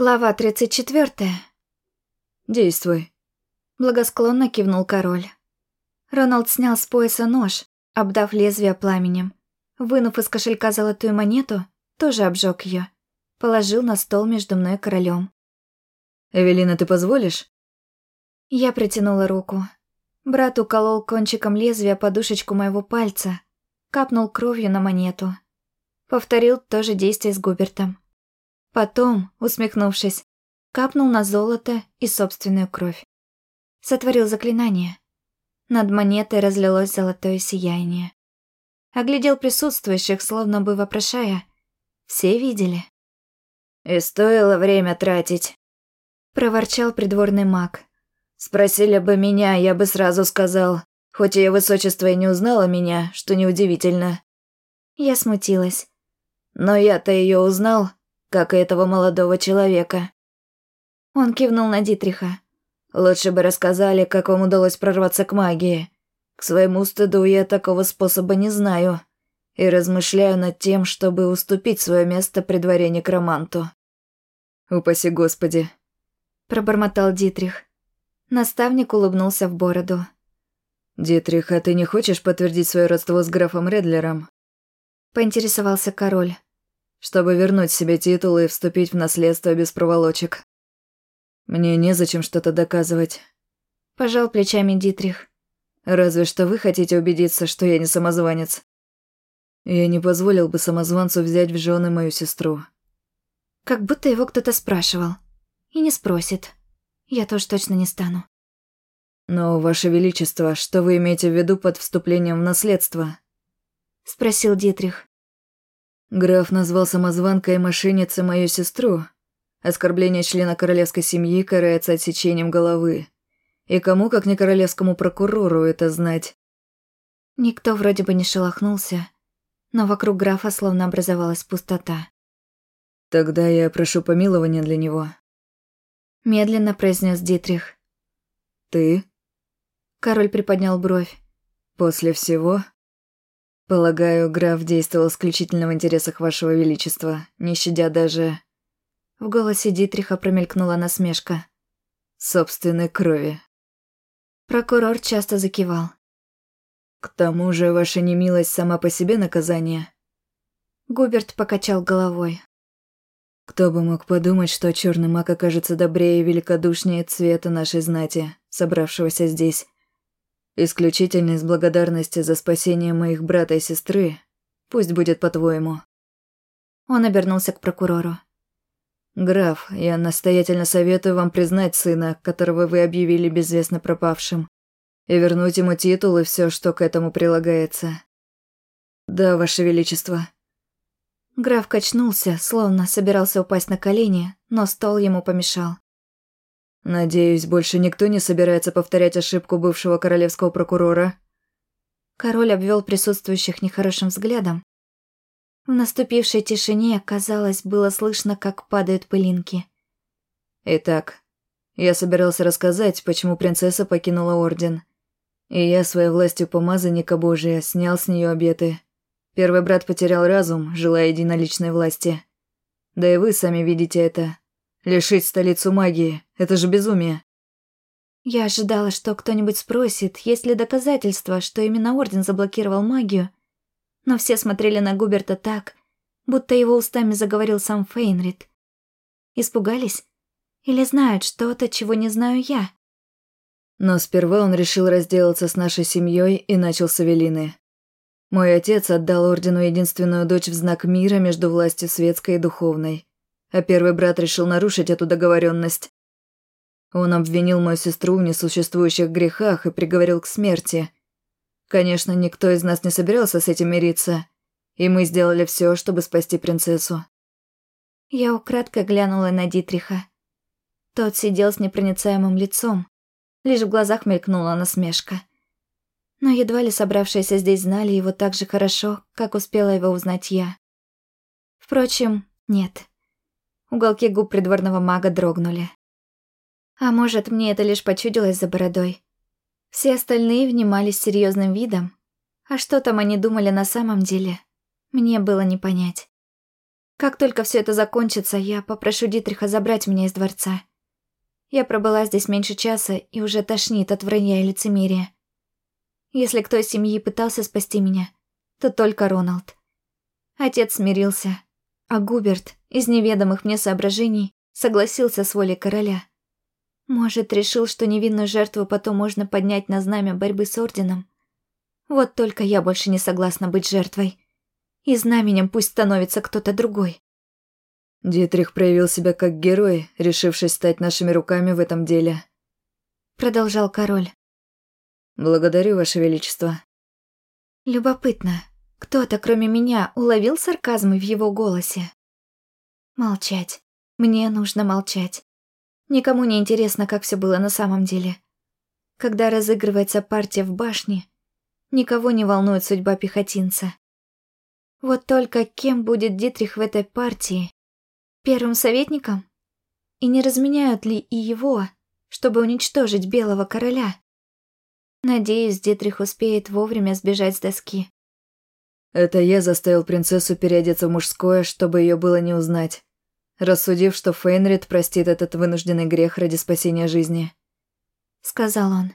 Глава 34. «Действуй», — благосклонно кивнул король. Роналд снял с пояса нож, обдав лезвие пламенем. Вынув из кошелька золотую монету, тоже обжег ее. Положил на стол между мной и королем. «Эвелина, ты позволишь?» Я протянула руку. Брат уколол кончиком лезвия подушечку моего пальца, капнул кровью на монету. Повторил то же действие с Губертом. Потом, усмехнувшись, капнул на золото и собственную кровь. Сотворил заклинание. Над монетой разлилось золотое сияние. Оглядел присутствующих, словно бы вопрошая. Все видели? «И стоило время тратить», — проворчал придворный маг. «Спросили бы меня, я бы сразу сказал. Хоть ее высочество и не узнала меня, что неудивительно». Я смутилась. «Но я-то ее узнал, как и этого молодого человека. Он кивнул на Дитриха. Лучше бы рассказали, как вам удалось прорваться к магии. К своему стыду я такого способа не знаю. И размышляю над тем, чтобы уступить свое место при дворе некроманту. «Упаси Господи!» Пробормотал Дитрих. Наставник улыбнулся в бороду. «Дитрих, а ты не хочешь подтвердить свое родство с графом Редлером?» Поинтересовался король чтобы вернуть себе титул и вступить в наследство без проволочек. Мне незачем что-то доказывать. Пожал плечами Дитрих. Разве что вы хотите убедиться, что я не самозванец. Я не позволил бы самозванцу взять в жены мою сестру. Как будто его кто-то спрашивал. И не спросит. Я тоже точно не стану. Но, Ваше Величество, что вы имеете в виду под вступлением в наследство? Спросил Дитрих. Граф назвал самозванкой и мошенницей мою сестру. Оскорбление члена королевской семьи карается отсечением головы. И кому, как не королевскому прокурору, это знать? Никто вроде бы не шелохнулся, но вокруг графа словно образовалась пустота. «Тогда я прошу помилования для него», — медленно произнес Дитрих. «Ты?» Король приподнял бровь. «После всего?» Полагаю, граф действовал исключительно в интересах вашего величества, не щадя даже... В голосе Дитриха промелькнула насмешка. Собственной крови. Прокурор часто закивал. К тому же ваша немилость сама по себе наказание. Губерт покачал головой. Кто бы мог подумать, что черный маг окажется добрее и великодушнее цвета нашей знати, собравшегося здесь. Исключительно из благодарности за спасение моих брата и сестры. Пусть будет по-твоему». Он обернулся к прокурору. «Граф, я настоятельно советую вам признать сына, которого вы объявили безвестно пропавшим, и вернуть ему титул и все, что к этому прилагается». «Да, Ваше Величество». Граф качнулся, словно собирался упасть на колени, но стол ему помешал. Надеюсь, больше никто не собирается повторять ошибку бывшего королевского прокурора. Король обвел присутствующих нехорошим взглядом. В наступившей тишине, казалось, было слышно, как падают пылинки. Итак, я собирался рассказать, почему принцесса покинула орден. И я своей властью помазанника Божия снял с нее обеты. Первый брат потерял разум, желая единоличной власти. Да и вы сами видите это. Лишить столицу магии – это же безумие. Я ожидала, что кто-нибудь спросит, есть ли доказательства, что именно Орден заблокировал магию. Но все смотрели на Губерта так, будто его устами заговорил сам Фейнрид. Испугались? Или знают что-то, чего не знаю я? Но сперва он решил разделаться с нашей семьей и начал с Авелины. Мой отец отдал Ордену единственную дочь в знак мира между властью светской и духовной а первый брат решил нарушить эту договоренность. Он обвинил мою сестру в несуществующих грехах и приговорил к смерти. Конечно, никто из нас не собирался с этим мириться, и мы сделали все, чтобы спасти принцессу. Я украдкой глянула на Дитриха. Тот сидел с непроницаемым лицом, лишь в глазах мелькнула насмешка. Но едва ли собравшиеся здесь знали его так же хорошо, как успела его узнать я. Впрочем, нет. Уголки губ придворного мага дрогнули. А может, мне это лишь почудилось за бородой. Все остальные внимали с серьезным видом. А что там они думали на самом деле, мне было не понять. Как только все это закончится, я попрошу Дитриха забрать меня из дворца. Я пробыла здесь меньше часа и уже тошнит от вранья и лицемерия. Если кто из семьи пытался спасти меня, то только Роналд. Отец смирился, а Губерт из неведомых мне соображений согласился с волей короля. Может, решил, что невинную жертву потом можно поднять на знамя борьбы с Орденом? Вот только я больше не согласна быть жертвой и знаменем пусть становится кто-то другой. Дитрих проявил себя как герой, решившись стать нашими руками в этом деле. Продолжал король. Благодарю, Ваше Величество. Любопытно, кто-то, кроме меня, уловил сарказм в его голосе? Молчать. Мне нужно молчать. Никому не интересно, как все было на самом деле. Когда разыгрывается партия в башне, никого не волнует судьба пехотинца. Вот только кем будет Дитрих в этой партии? Первым советником? И не разменяют ли и его, чтобы уничтожить Белого Короля? Надеюсь, Дитрих успеет вовремя сбежать с доски. Это я заставил принцессу переодеться в мужское, чтобы ее было не узнать, рассудив, что Фейнрид простит этот вынужденный грех ради спасения жизни. Сказал он.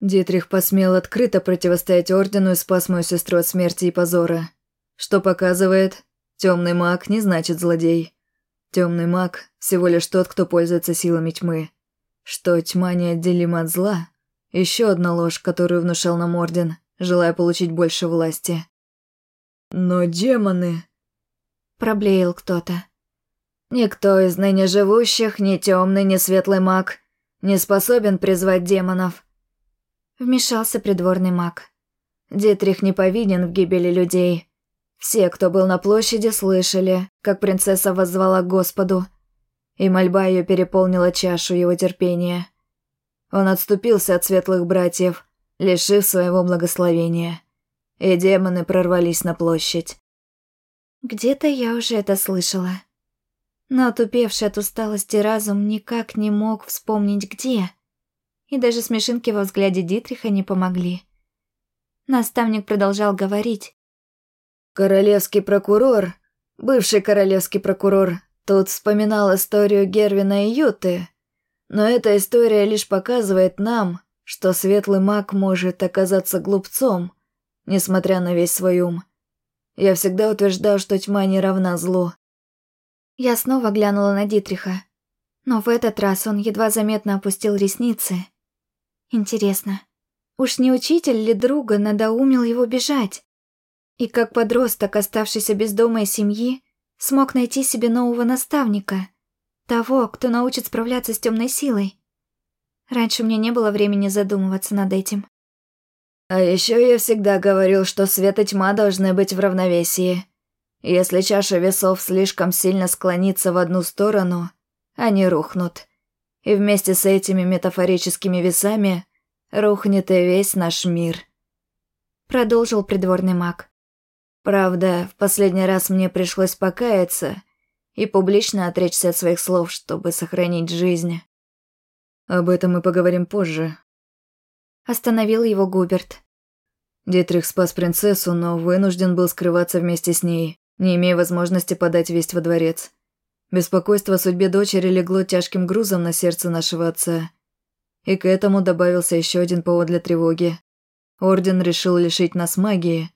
Дитрих посмел открыто противостоять Ордену и спас мою сестру от смерти и позора. Что показывает, темный маг не значит злодей. Темный маг всего лишь тот, кто пользуется силами тьмы. Что тьма неотделима от зла – еще одна ложь, которую внушал нам Орден, желая получить больше власти. «Но демоны...» – проблеял кто-то. «Никто из ныне живущих, ни темный, ни светлый маг, не способен призвать демонов», – вмешался придворный маг. «Дитрих не повинен в гибели людей». Все, кто был на площади, слышали, как принцесса воззвала к Господу, и мольба ее переполнила чашу его терпения. Он отступился от светлых братьев, лишив своего благословения, и демоны прорвались на площадь. Где-то я уже это слышала. Но отупевший от усталости разум никак не мог вспомнить где. И даже смешинки во взгляде Дитриха не помогли. Наставник продолжал говорить, Королевский прокурор, бывший королевский прокурор, тут вспоминал историю Гервина и Юты. Но эта история лишь показывает нам, что светлый маг может оказаться глупцом, несмотря на весь свой ум. Я всегда утверждал, что тьма не равна злу. Я снова глянула на Дитриха, но в этот раз он едва заметно опустил ресницы. Интересно, уж не учитель ли друга надоумил его бежать? И как подросток, оставшийся без дома и семьи, смог найти себе нового наставника, того, кто научит справляться с темной силой. Раньше меня не было времени задумываться над этим. А еще я всегда говорил, что свет и тьма должны быть в равновесии. Если чаша весов слишком сильно склонится в одну сторону, они рухнут. И вместе с этими метафорическими весами рухнет и весь наш мир. Продолжил придворный маг. Правда, в последний раз мне пришлось покаяться и публично отречься от своих слов, чтобы сохранить жизнь. Об этом мы поговорим позже. Остановил его Губерт. Дитрих спас принцессу, но вынужден был скрываться вместе с ней, не имея возможности подать весть во дворец. Беспокойство о судьбе дочери легло тяжким грузом на сердце нашего отца. И к этому добавился еще один повод для тревоги. Орден решил лишить нас магии,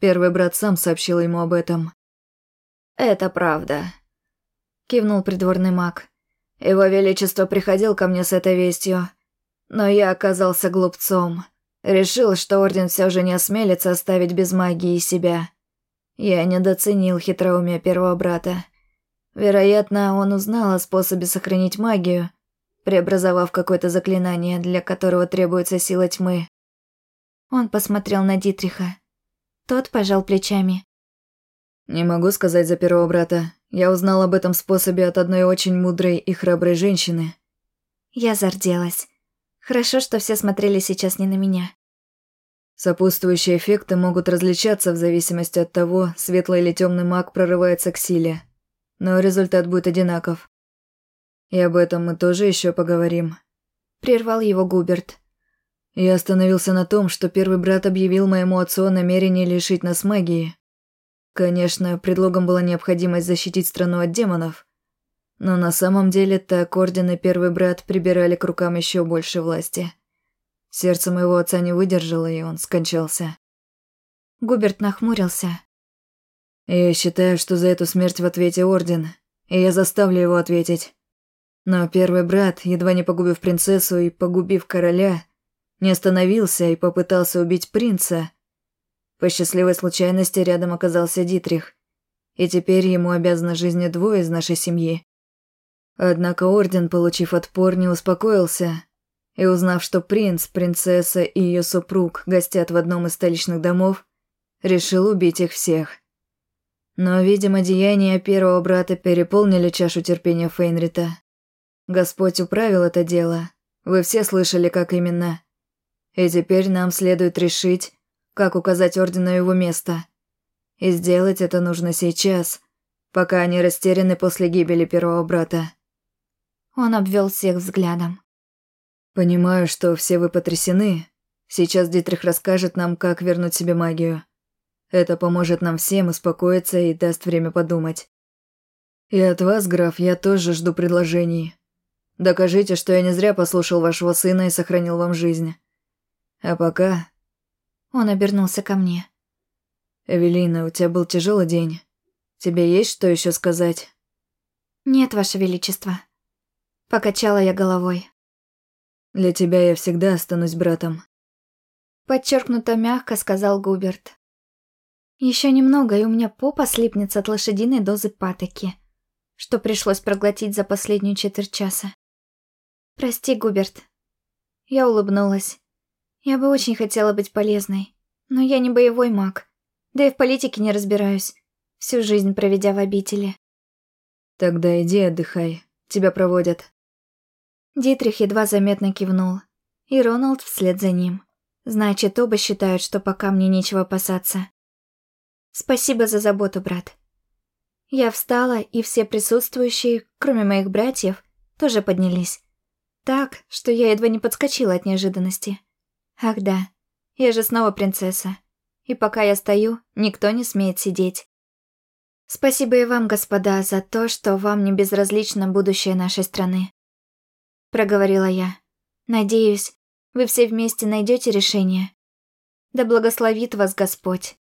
Первый брат сам сообщил ему об этом. «Это правда», — кивнул придворный маг. «Его Величество приходил ко мне с этой вестью, но я оказался глупцом. Решил, что Орден все же не осмелится оставить без магии себя. Я недооценил хитроумие первого брата. Вероятно, он узнал о способе сохранить магию, преобразовав какое-то заклинание, для которого требуется сила тьмы. Он посмотрел на Дитриха. Тот пожал плечами. «Не могу сказать за первого брата. Я узнал об этом способе от одной очень мудрой и храброй женщины». Я зарделась. Хорошо, что все смотрели сейчас не на меня. Сопутствующие эффекты могут различаться в зависимости от того, светлый или темный маг прорывается к силе. Но результат будет одинаков. И об этом мы тоже еще поговорим. Прервал его Губерт. Я остановился на том, что первый брат объявил моему отцу о намерении лишить нас магии. Конечно, предлогом была необходимость защитить страну от демонов, но на самом деле так Орден и Первый Брат прибирали к рукам еще больше власти. Сердце моего отца не выдержало, и он скончался. Губерт нахмурился. Я считаю, что за эту смерть в ответе Орден, и я заставлю его ответить. Но Первый Брат, едва не погубив принцессу и погубив короля, не остановился и попытался убить принца. По счастливой случайности рядом оказался Дитрих, и теперь ему обязаны жизнью двое из нашей семьи. Однако Орден, получив отпор, не успокоился, и узнав, что принц, принцесса и ее супруг гостят в одном из столичных домов, решил убить их всех. Но, видимо, деяния первого брата переполнили чашу терпения Фейнрита. Господь управил это дело. Вы все слышали, как именно. И теперь нам следует решить, как указать Ордену его место. И сделать это нужно сейчас, пока они растеряны после гибели первого брата. Он обвел всех взглядом. «Понимаю, что все вы потрясены. Сейчас Дитрих расскажет нам, как вернуть себе магию. Это поможет нам всем успокоиться и даст время подумать. И от вас, граф, я тоже жду предложений. Докажите, что я не зря послушал вашего сына и сохранил вам жизнь. А пока...» Он обернулся ко мне. «Эвелина, у тебя был тяжелый день. Тебе есть что еще сказать?» «Нет, ваше величество», Покачала я головой. «Для тебя я всегда останусь братом», — подчеркнуто мягко сказал Губерт. Еще немного, и у меня попа слипнется от лошадиной дозы патоки, что пришлось проглотить за последнюю четверть часа. «Прости, Губерт». Я улыбнулась. Я бы очень хотела быть полезной, но я не боевой маг, да и в политике не разбираюсь, всю жизнь проведя в обители. «Тогда иди отдыхай, тебя проводят». Дитрих едва заметно кивнул, и Роналд вслед за ним. Значит, оба считают, что пока мне нечего опасаться. Спасибо за заботу, брат. Я встала, и все присутствующие, кроме моих братьев, тоже поднялись. Так, что я едва не подскочила от неожиданности. Ах да, я же снова принцесса. И пока я стою, никто не смеет сидеть. Спасибо и вам, господа, за то, что вам не безразлично будущее нашей страны проговорила я. Надеюсь, вы все вместе найдете решение. Да благословит вас Господь.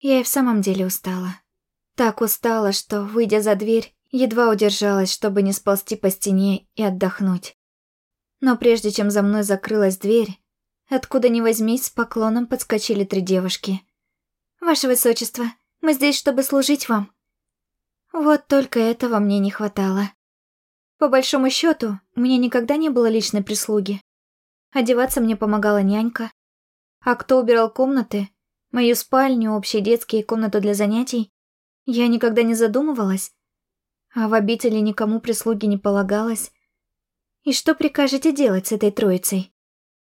Я и в самом деле устала. Так устала, что, выйдя за дверь, едва удержалась, чтобы не сползти по стене и отдохнуть. Но прежде чем за мной закрылась дверь, откуда ни возьмись, с поклоном подскочили три девушки. «Ваше Высочество, мы здесь, чтобы служить вам». Вот только этого мне не хватало. По большому счету, меня никогда не было личной прислуги. Одеваться мне помогала нянька. А кто убирал комнаты, мою спальню, общие детские и комнату для занятий, я никогда не задумывалась. А в обители никому прислуги не полагалось. И что прикажете делать с этой троицей?